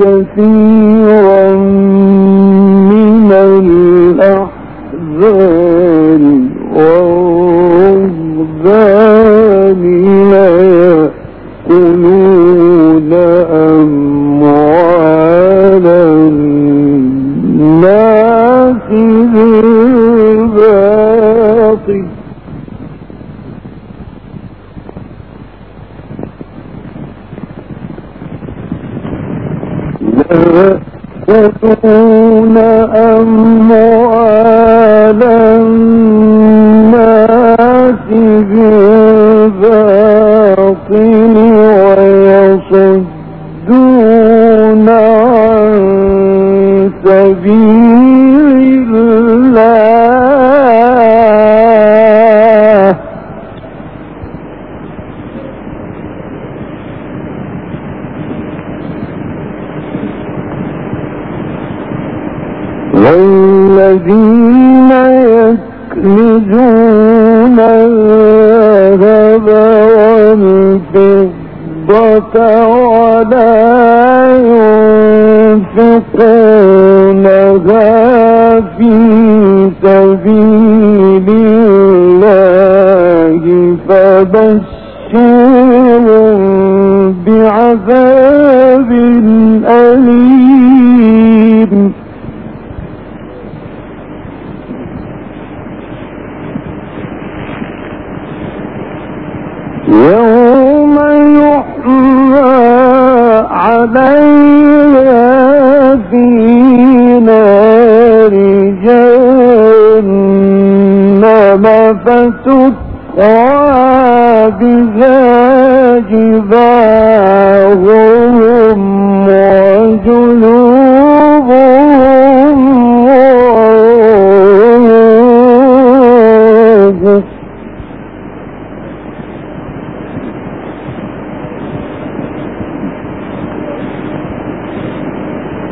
إن Mm-hmm. بعذاب أليم.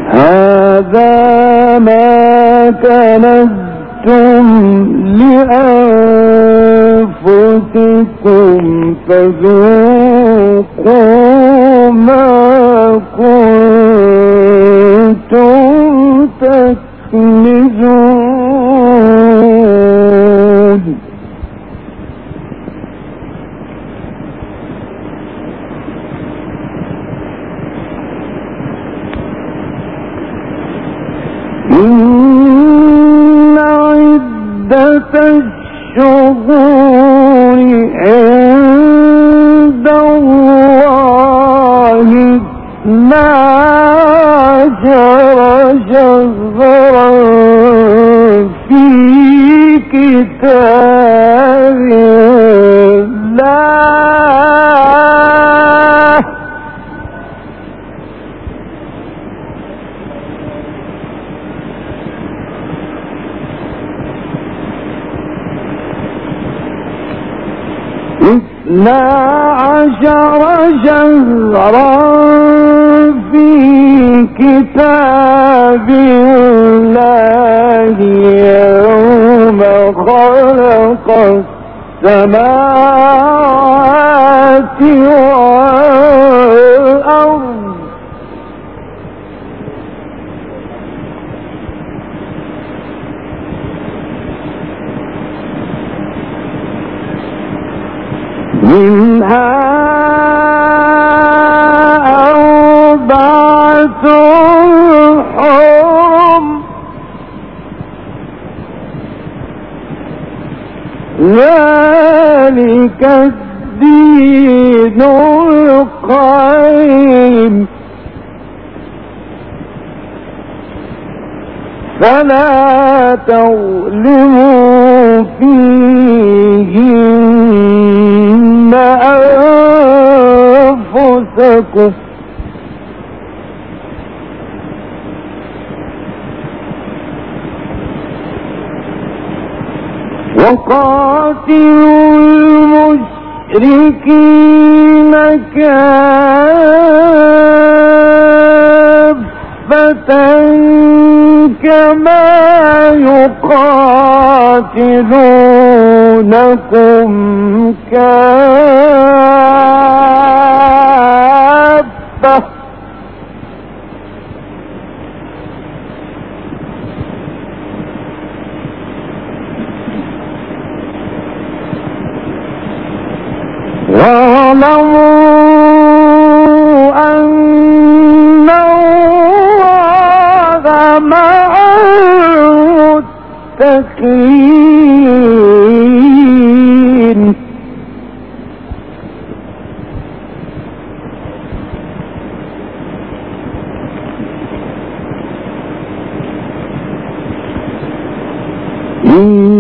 هذا ما كنتم لأنفسكم فذوقوا ما كنتم تكنزون. في كتاب الله. عشر شهرا في كتاب الله يوم خلق السماوات والأرض. منها ذلك الدين القيم. فلا تظلموا فيهن أنفسكم. وقاتلوا المشركين كافة كما يقاتلونكم كافة. واعلموا أن الله مع المتقين. إنما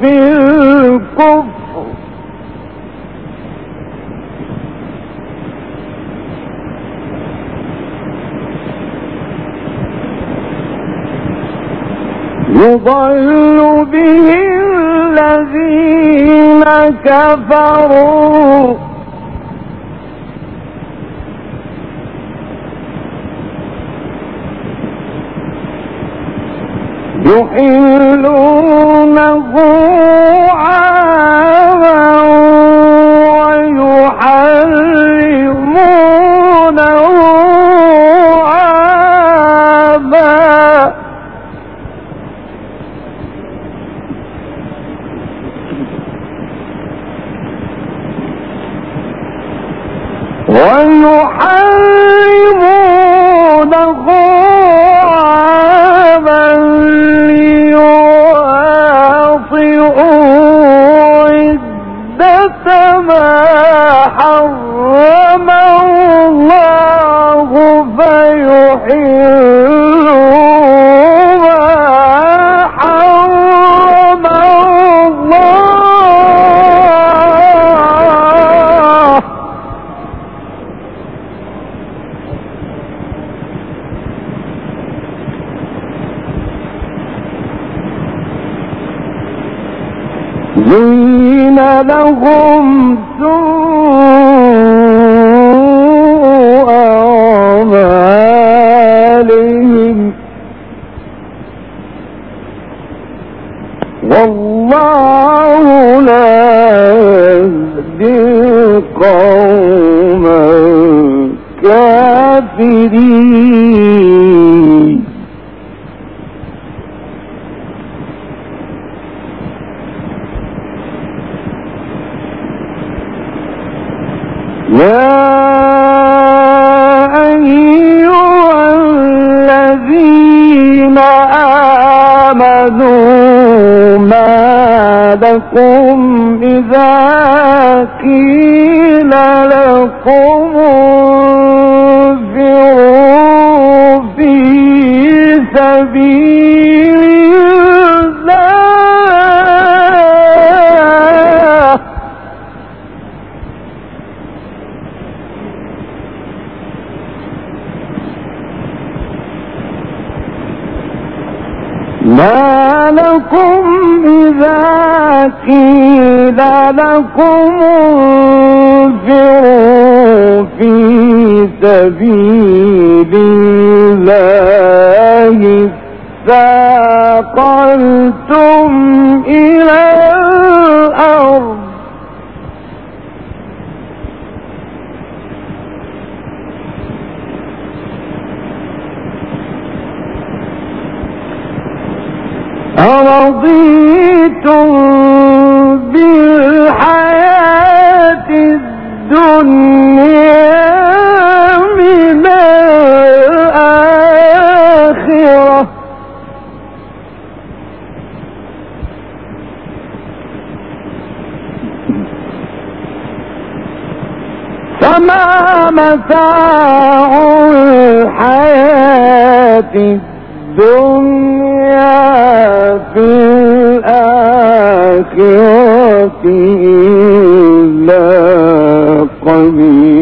في الكفر. يضل به الذين كفروا. يحلونه لهم سوء لكم إذا قيل لكم انفروا قيل لكم انفروا في سبيل الله ثاقلتم إلى الأرض متاع الحياة الدنيا في الآخرة إلا قليل.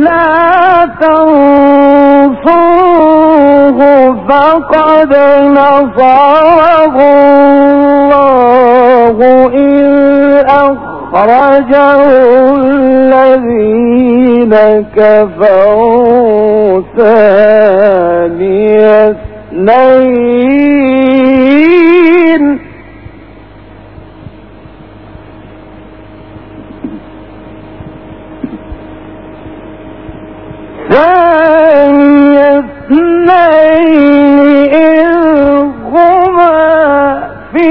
إلا تنصروه فقد نصره الله إذ أخرجه الذين كفروا ثاني اثنين.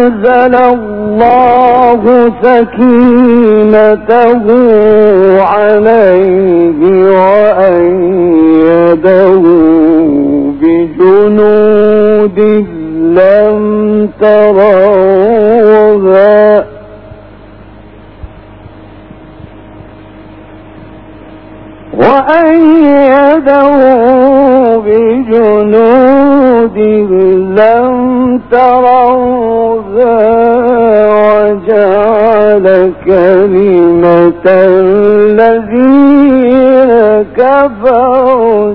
فأنزل الله سكينته عليه وأيده بجنود لم تروها. وأيده بجنود لم تروها وجعل كلمة الذين كفروا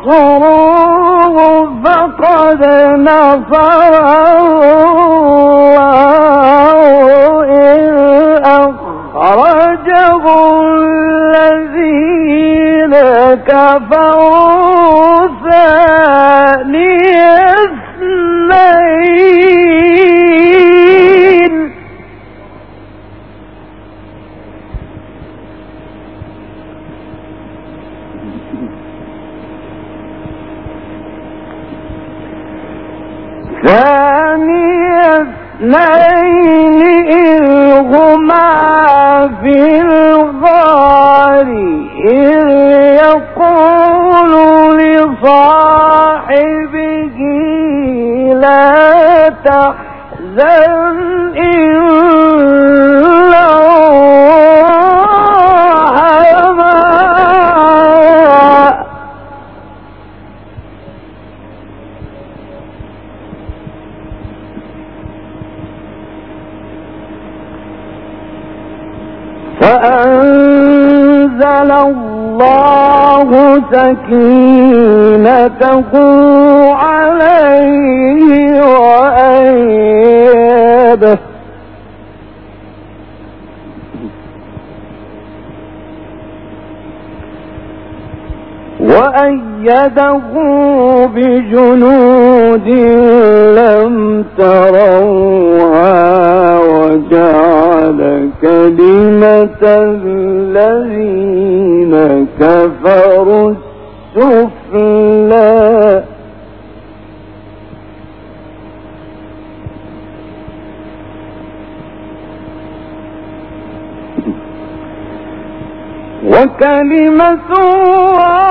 تنصروه فقد نصره الله أخرجه الذين كفروا ثاني اثنين. ثاني اثنين هما في إذ يقول لصاحبه لا تحزن إن سكينته عليه وأيده. وأيده بجنود لم تروها وجعل كلمة الذين كفروا السفلى. وكلمة الله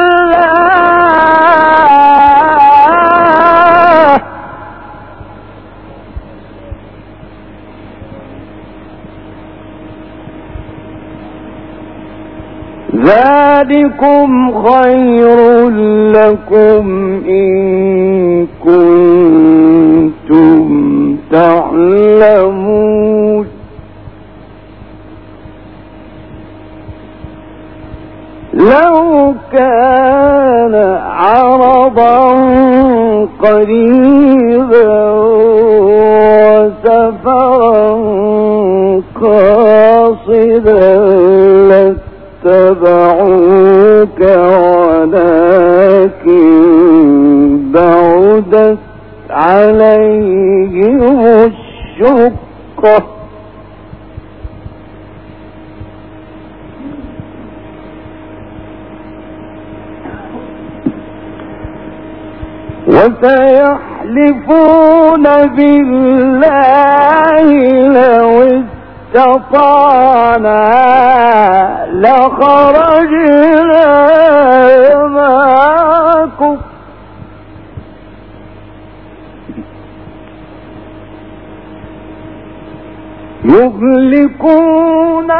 ذلكم خير لكم إن كنتم تعلمون. لو كان عرضا قريبا وسفرا قاصدا لاتبعوك ولكن بعدت عليهم الشقة. وسيحلفون بالله لو استطعنا لخرجنا معكم يهلكون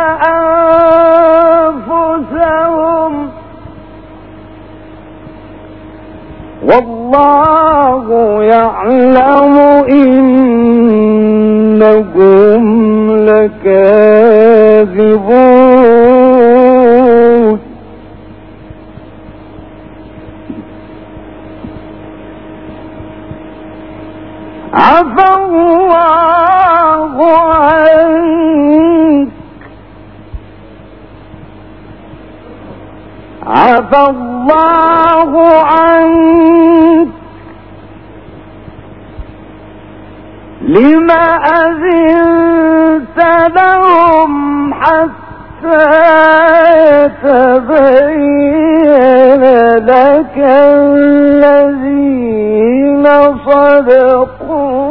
أنفسهم. والله يعلم إنهم لكاذبون الله عنك. عفى الله عنك. لما أذنت لهم حتى يتبين لك الذين صدقوا.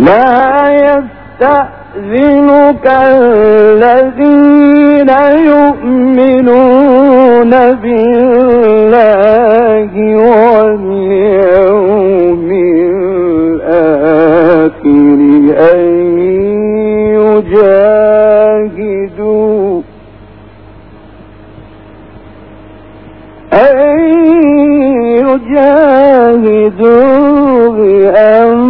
لا يستأذنك الذين يؤمنون بالله واليوم الآخر أن يجاهدوا أن يجاهدوا بأموالهم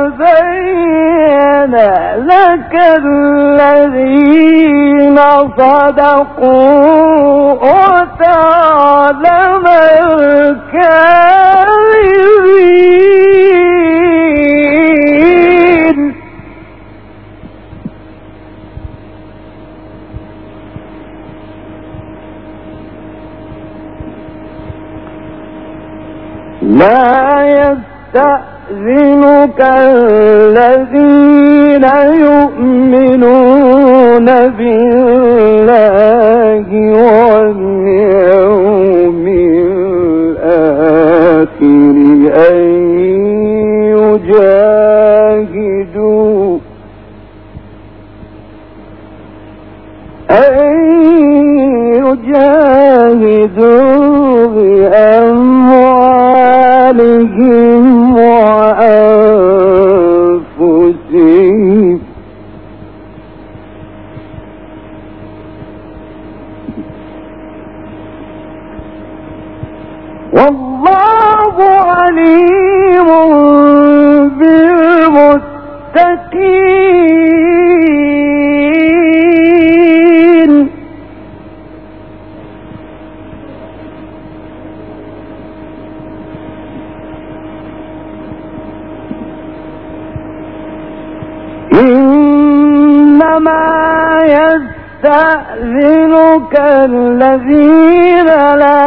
يتبين لك الذين صدقوا وتعلم الكاذبين. لا يستأذنك الذين يؤمنون بالله واليوم الآخر أن يجاهدوا أن يجاهدوا بأموالهم الذين لا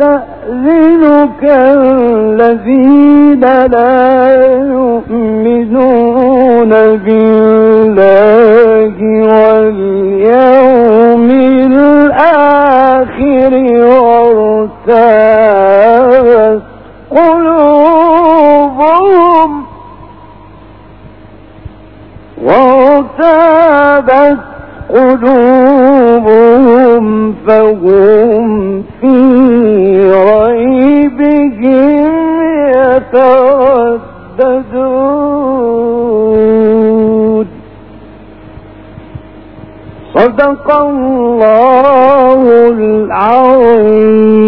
يستأذنك الذين لا يؤمنون بالله واليوم الآخر وارتابت قلوبهم وارتابت قلوبهم فهم في ريبهم يترددون. صدق الله العظيم.